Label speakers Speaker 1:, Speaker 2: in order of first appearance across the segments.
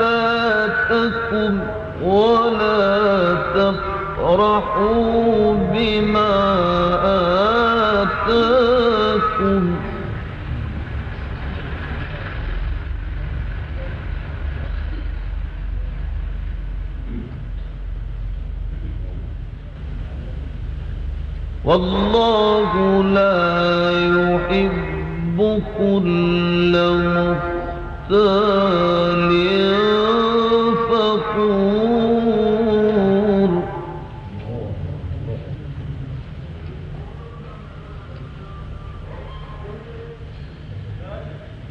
Speaker 1: فاتكم ولا تفرحوا بما آتاكم. والله لا يحب كل مختال.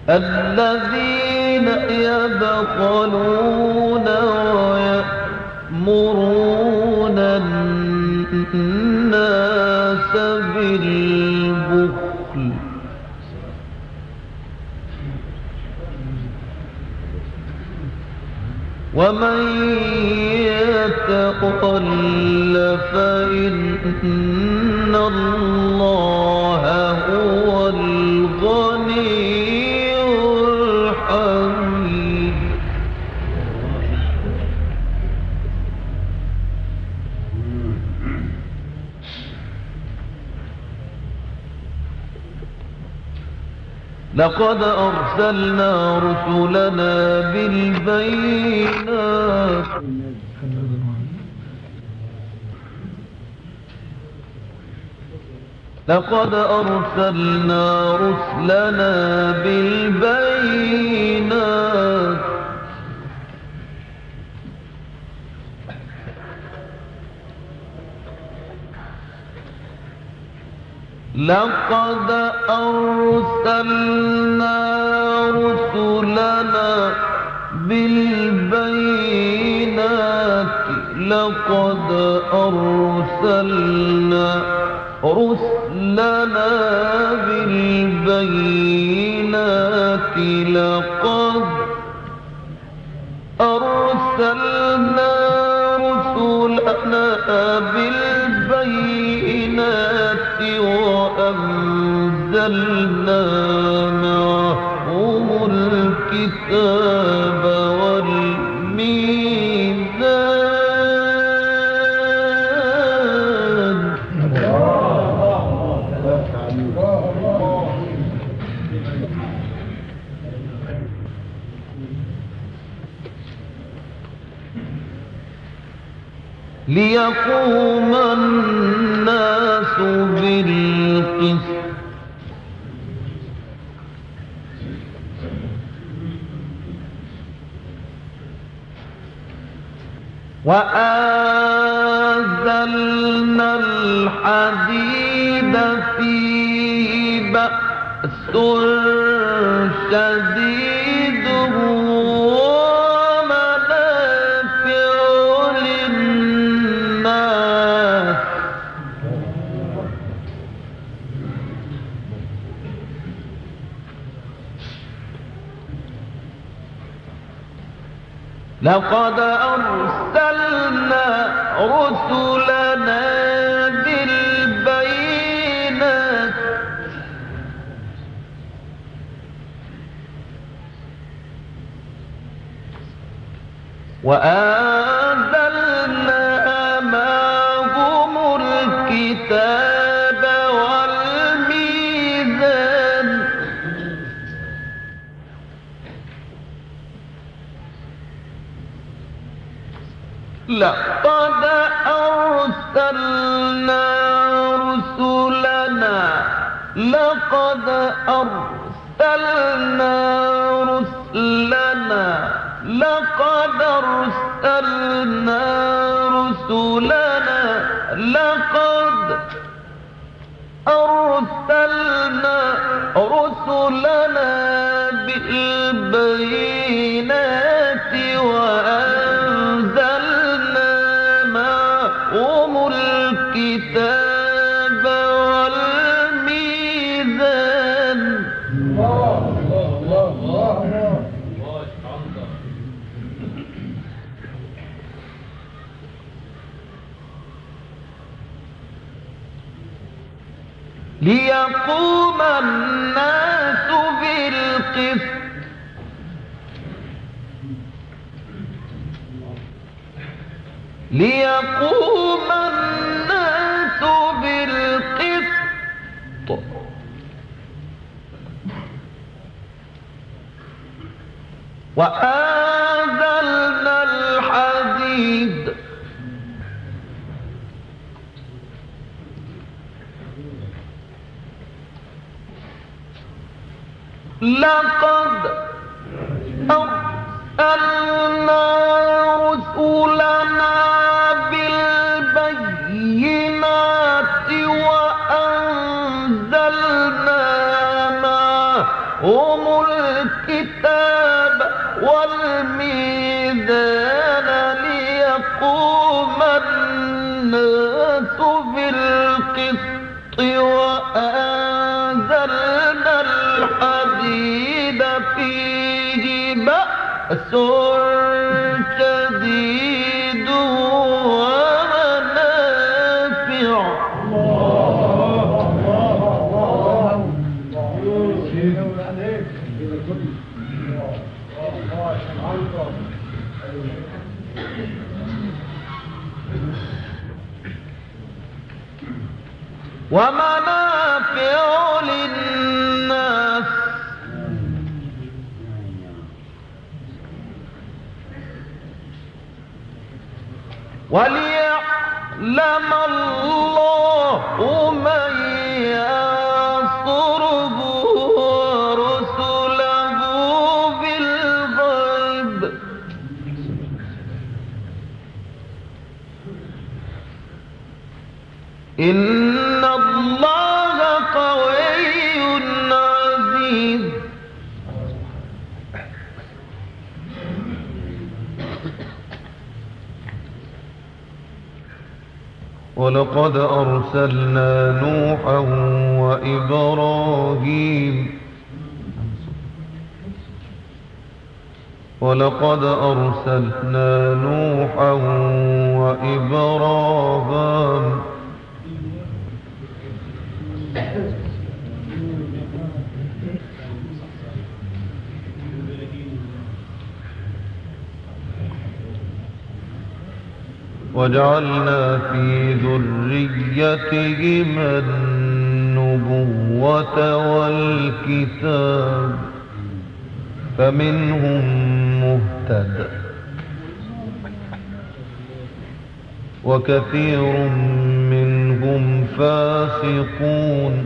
Speaker 1: الذين يبخلون ويأمرون الناس بالبخل. ومن يتقل فإن الله هو لقد أرسلنا رسلنا بالبينات. لقد أرسلنا رسلنا بالبينات. لقد أرسلنا رسلنا بالبينات لقد أرسلنا رسلنا بالبينات لقد أرسلنا رسلنا بالبينات وأنزلنا معهم الكتاب والميزان. ليقوم وأنزلنا الحديد فيه بأس شديد لقد أرسلنا رسلنا بالبينات. وأنزلنا لقد أرسلنا رسلنا لقد أرسلنا رسلنا لقد أرسلنا رسلنا بالقسط ليقوم الناس بالقسط. وأنزلنا لقد وليعلم الله من ينصره ورسله بالغيب. إن ولقد أرسلنا نوحا وإبراهيم. ولقد أرسلنا نوحا وإبراهيم. وجعلنا في ذريتهما النبوة والكتاب فمنهم مهتد وكثير منهم فاسقون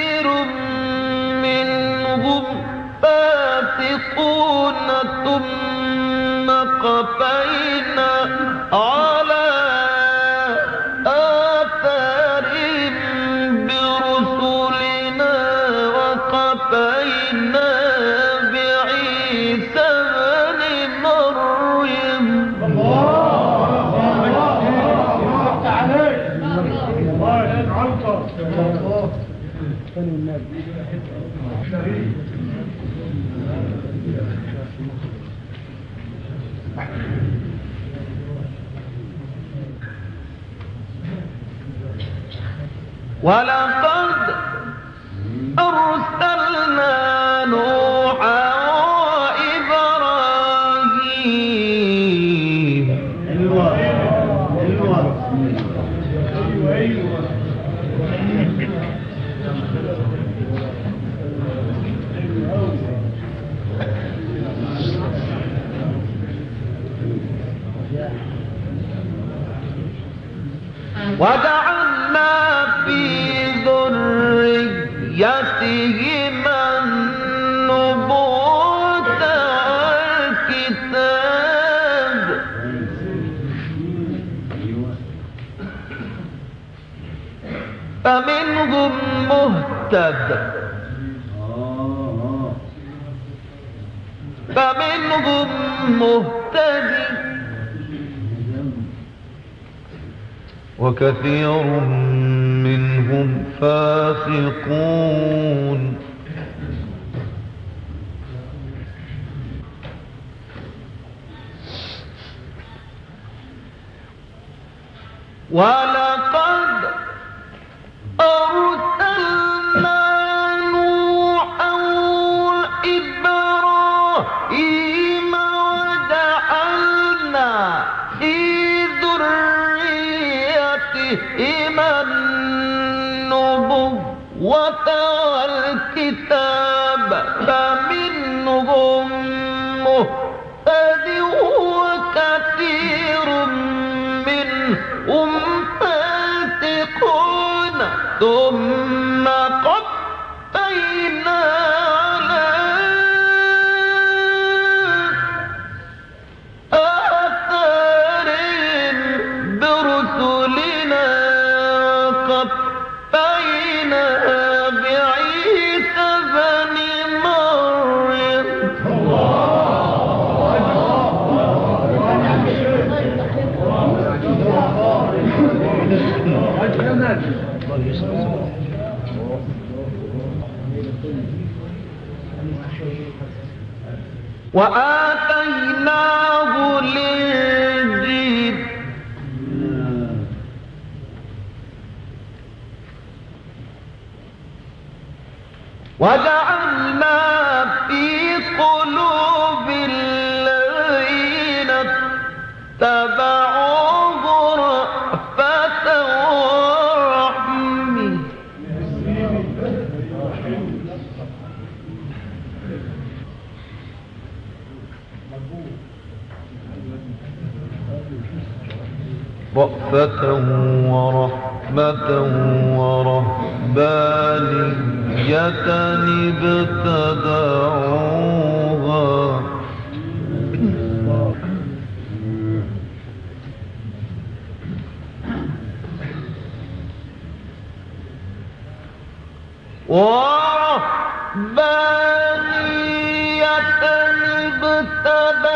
Speaker 1: مهتد فمنهم مهتدي وكثير منهم فاسقون. ولقد وآتيناه الإنجيل. رأفة ورحمة ورهبانية ابتدعوها. ورهبانية ابتدعوها.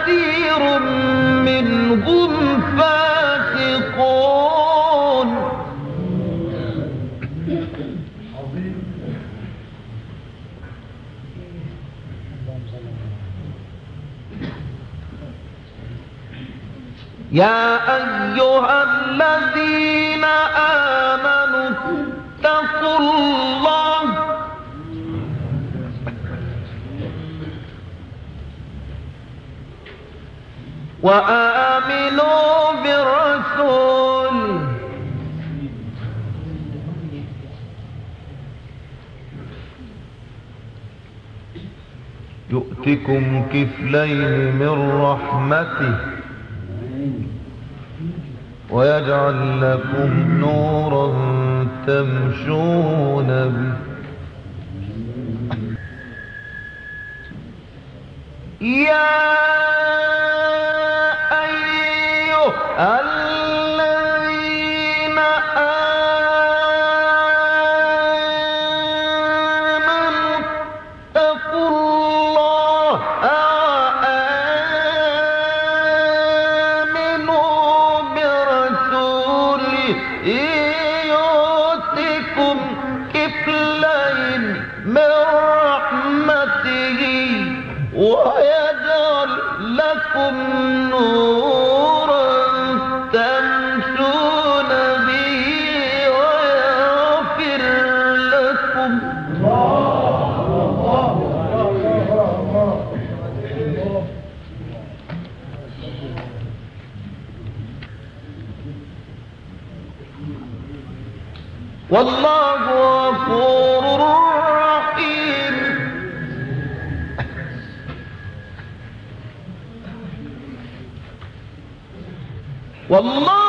Speaker 1: كثير منهم فاسقون. يا أيها الذين آمنوا اتقوا الله وآمنوا بالرسول. يؤتكم كفلين من رحمته ويجعل لكم نورا تمشون به. يا الله والله غفور رحيم. والله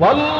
Speaker 1: والله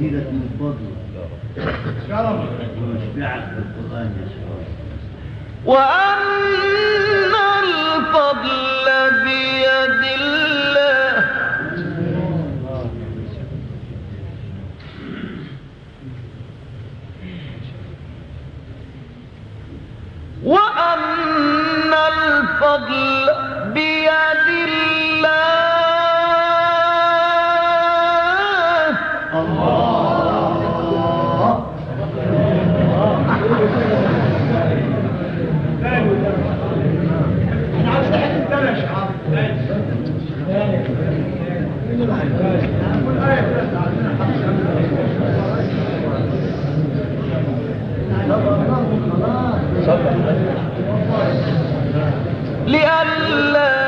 Speaker 2: يزيدك من فضله ويشبعك بالقرآن يا شباب.
Speaker 1: وأن الفضل بيد الله. وأن الفضل بيد الله. لئلا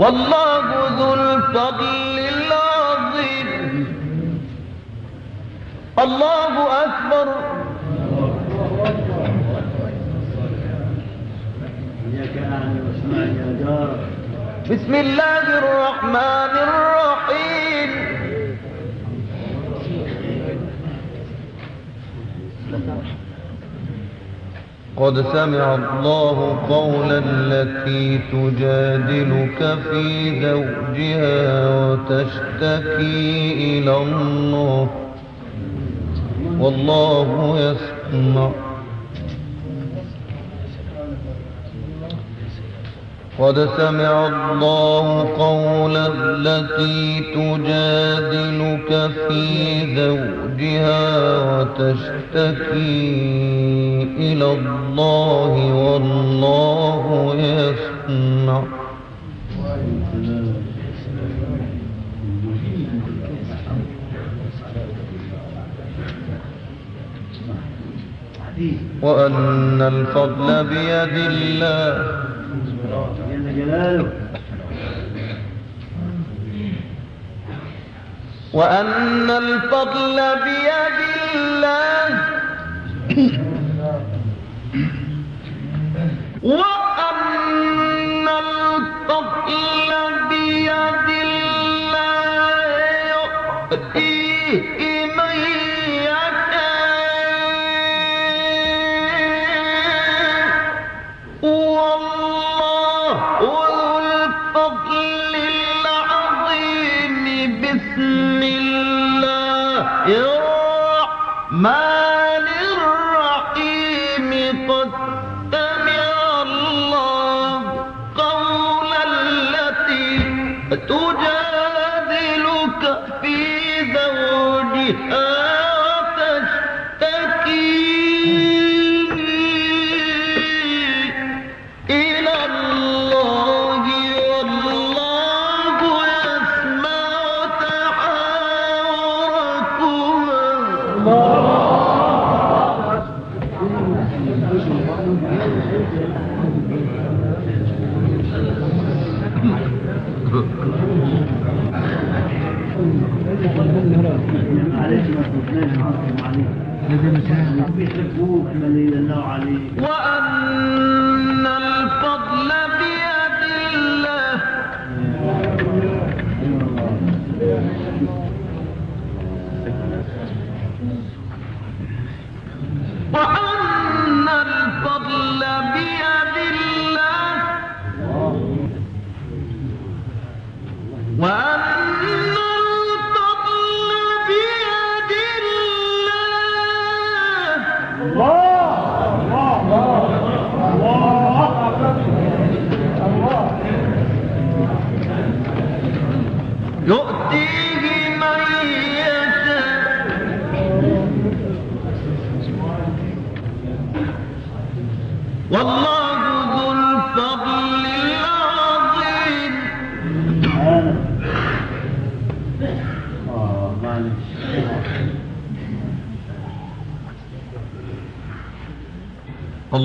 Speaker 1: والله ذو الفضل العظيم. الله أكبر. بسم الله الرحمن الرحيم. قد سمع الله قول التي تجادلك في زوجها وتشتكي إلى الله. والله يسمع. قد سمع الله قول التي تجادلك في زوجها وتشتكي إلى الله والله يسمع. وأن الفضل بيد الله.
Speaker 2: جلاله
Speaker 1: وأن الفضل بيد الله. وأن الفضل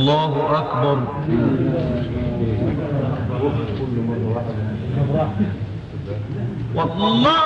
Speaker 1: الله أكبر. والله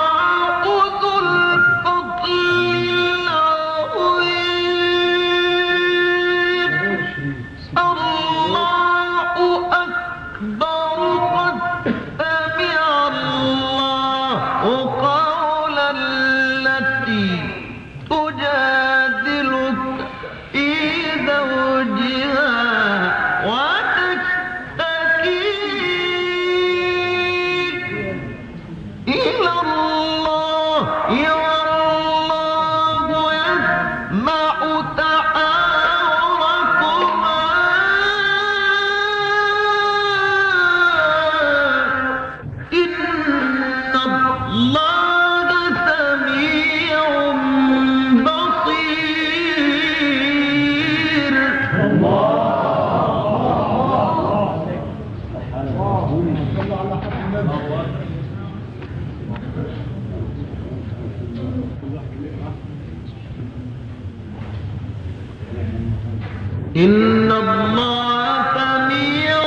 Speaker 1: إن الله سميع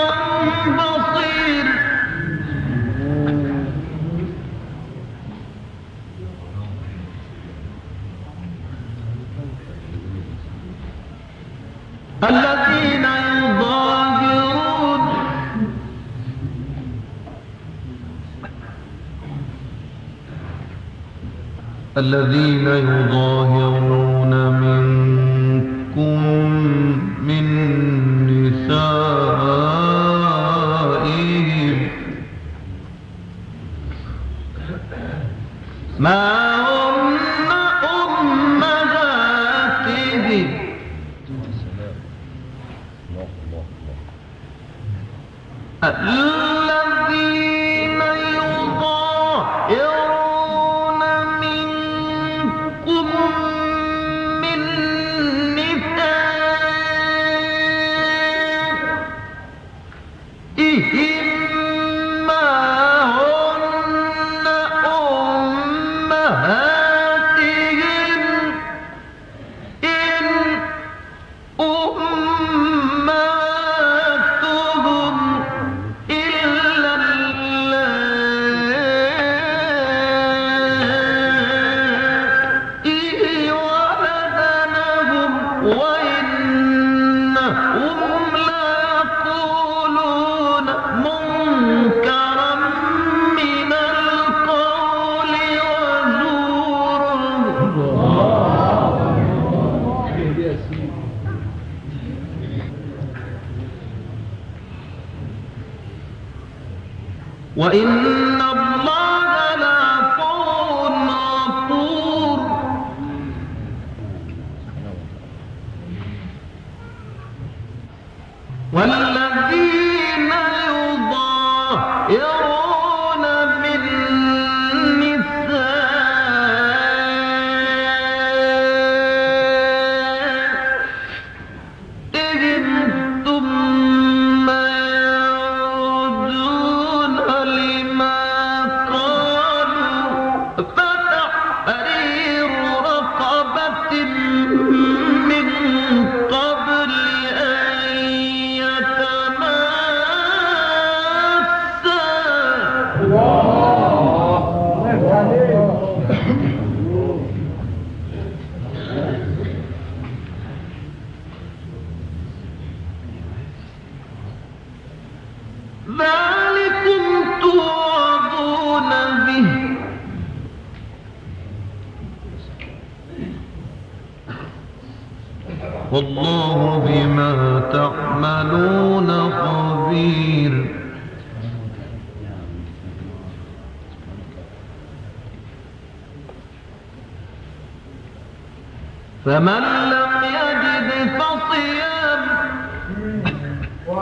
Speaker 1: بصير. الذين يظاهرون. الذين يظاهرون.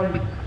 Speaker 2: called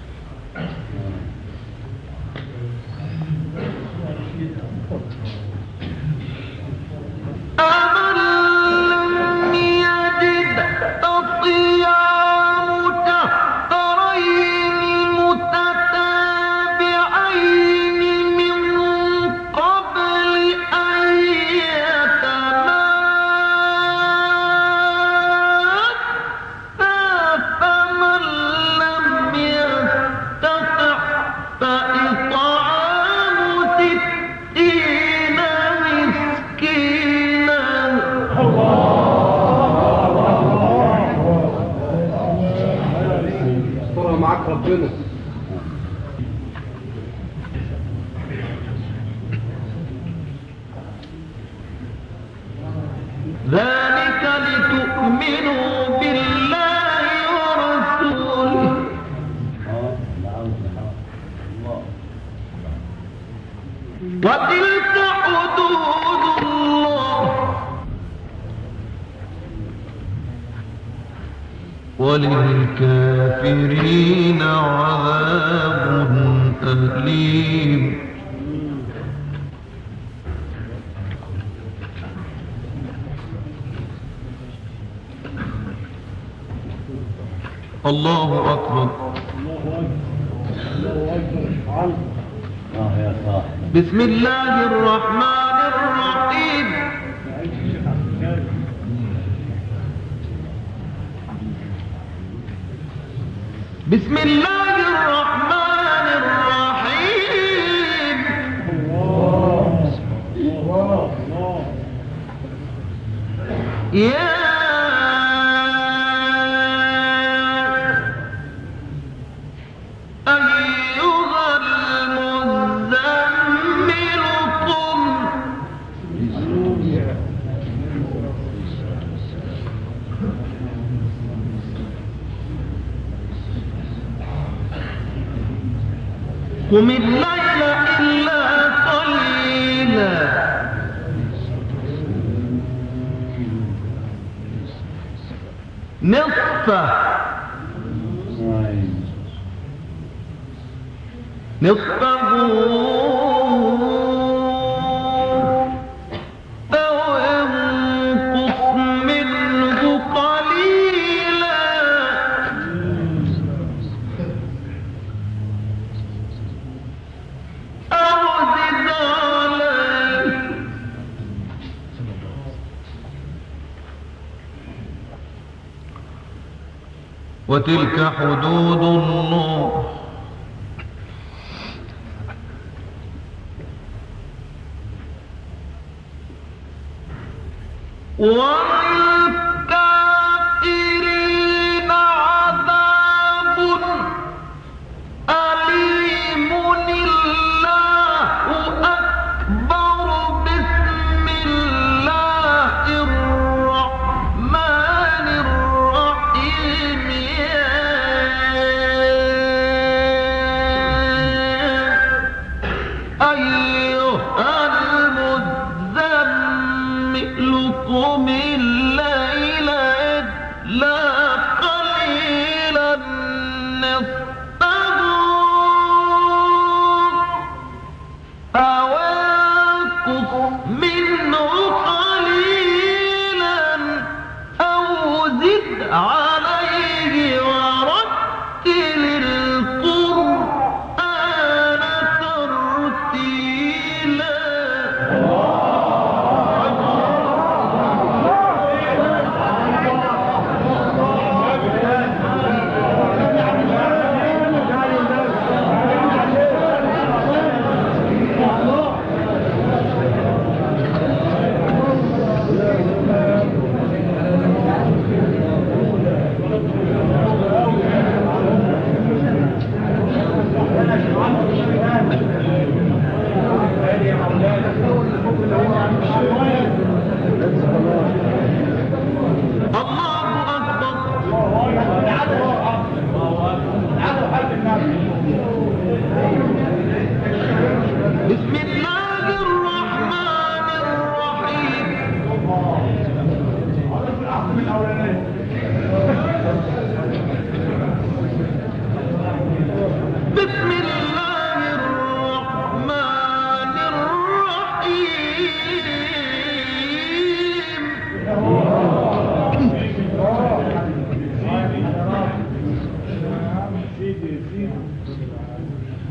Speaker 1: بسم الله الرحمن الرحيم. يا قم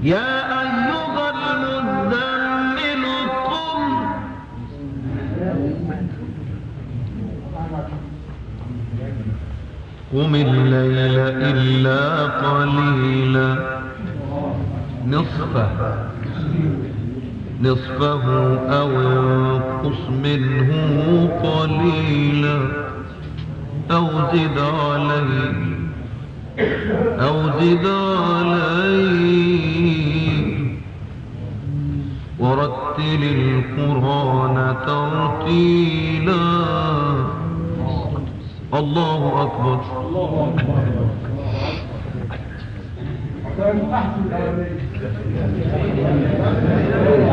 Speaker 1: يا أيها قم قم الليل إلا قليلا. نصفه. نصفه أو انقص منه قليلا. أو زد عليه. أو زد عليه. القرآن ترتيلا. الله أكبر.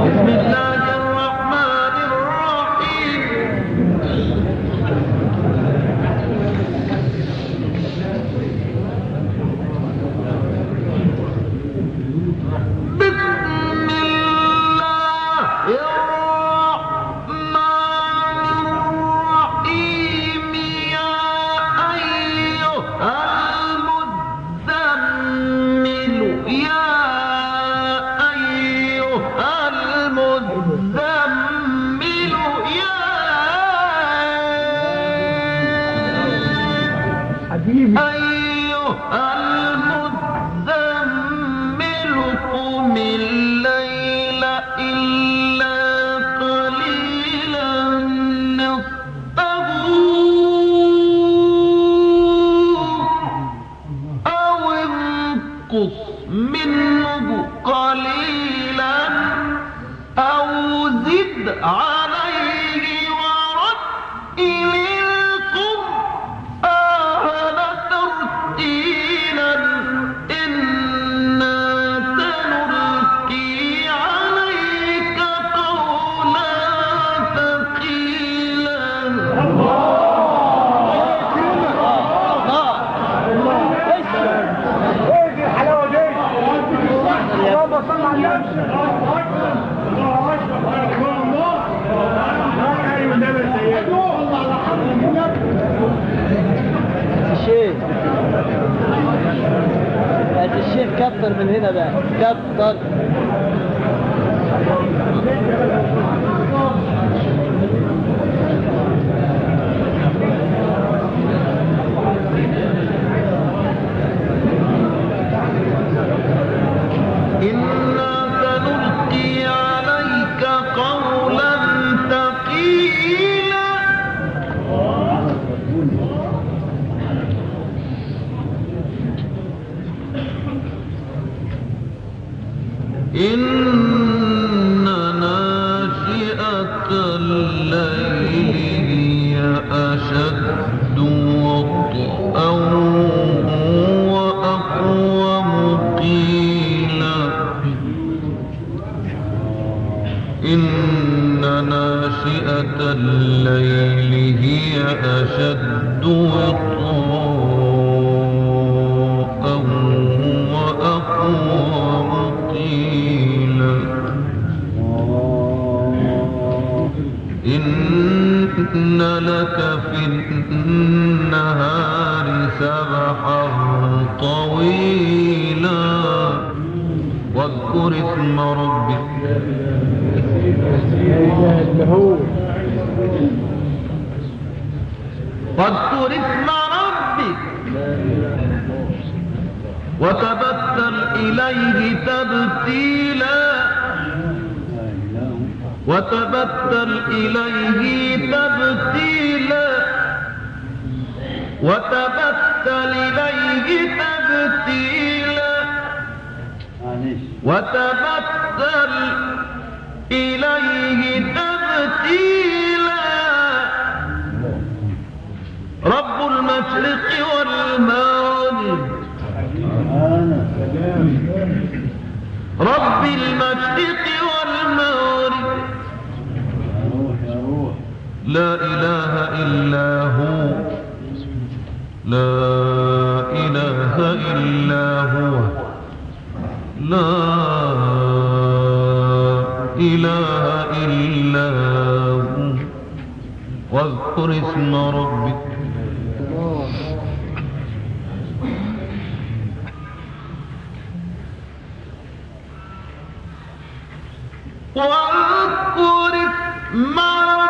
Speaker 1: بسم الله the وتبتل إليه تبتيلا. وتبتل إليه تبتيلا. وتبتل لا إله إلا هو. لا إله إلا هو. لا إله إلا هو. واذكر اسم ربك. واذكر اسم ربك.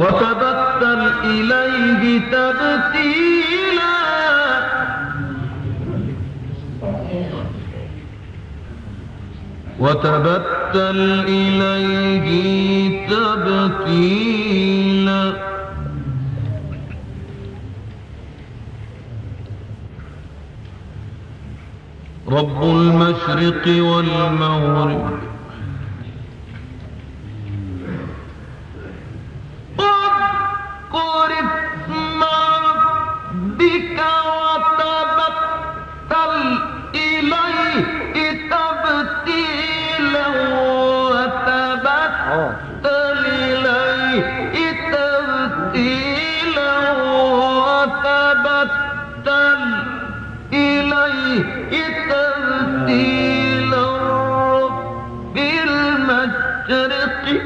Speaker 1: وتبتل إليه تبتيلا. وتبتل إليه تبتيلا. رب المشرق والمغرب.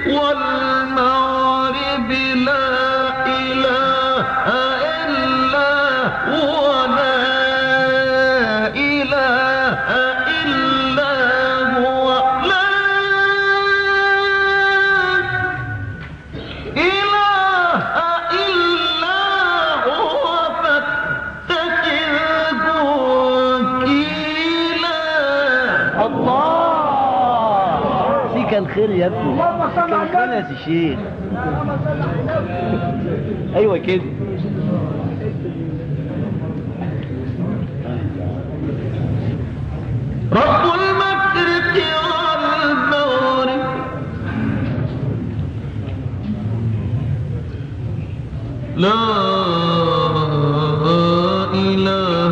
Speaker 3: والله يا شيخ أيوه كده.
Speaker 1: رب المشرق والمغرب. لا إله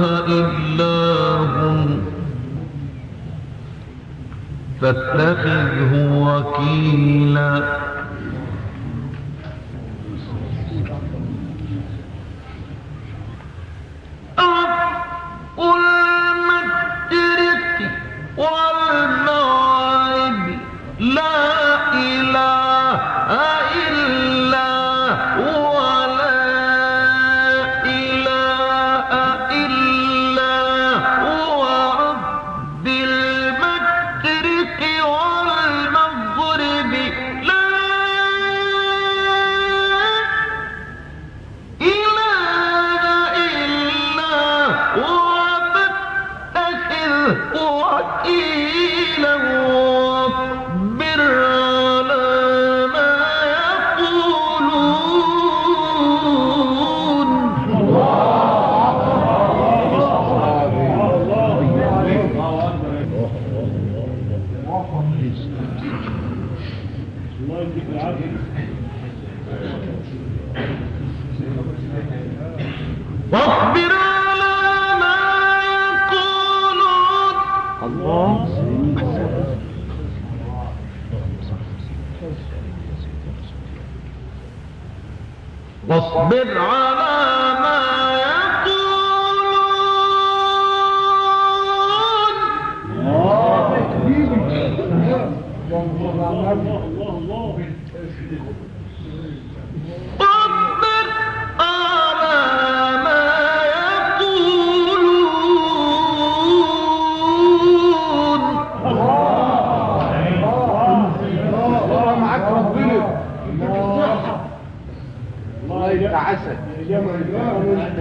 Speaker 1: فاتخذه وكيلا.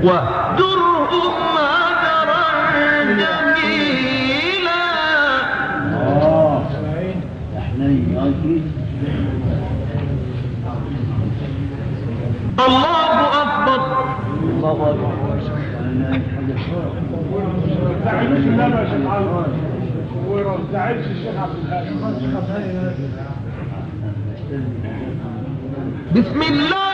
Speaker 1: واهجرهم هجرا جميلا. الله أكبر.
Speaker 3: الله أكبر
Speaker 4: عبد الهادي
Speaker 1: بسم الله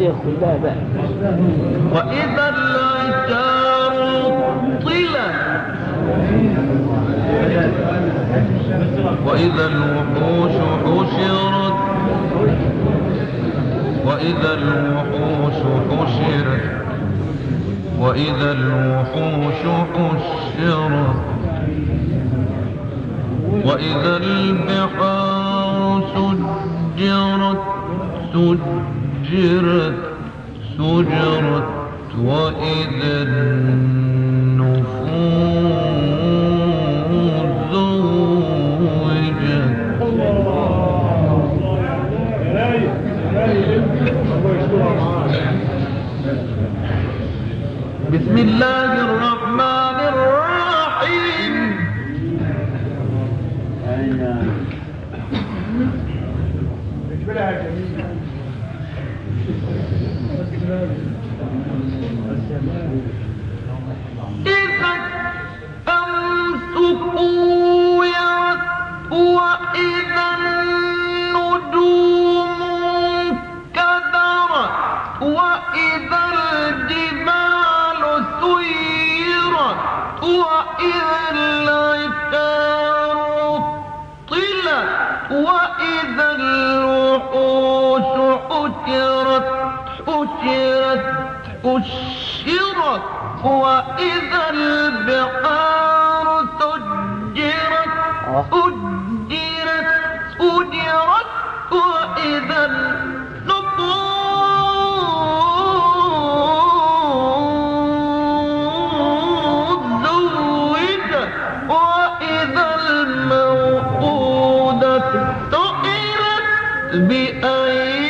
Speaker 3: المشايخ كلها بقى
Speaker 1: وإذا العشار طلت. وإذا الوحوش حشرت. وإذا الوحوش حشرت. وإذا الوحوش حشرت. وإذا البحار سجرت. سجرت سجرت وإذا بسم الله الرحمن حشرت حشرت وإذا البحار سجرت سجرت سجرت وإذا النفوس زوجت وإذا الموءودة سئلت بأي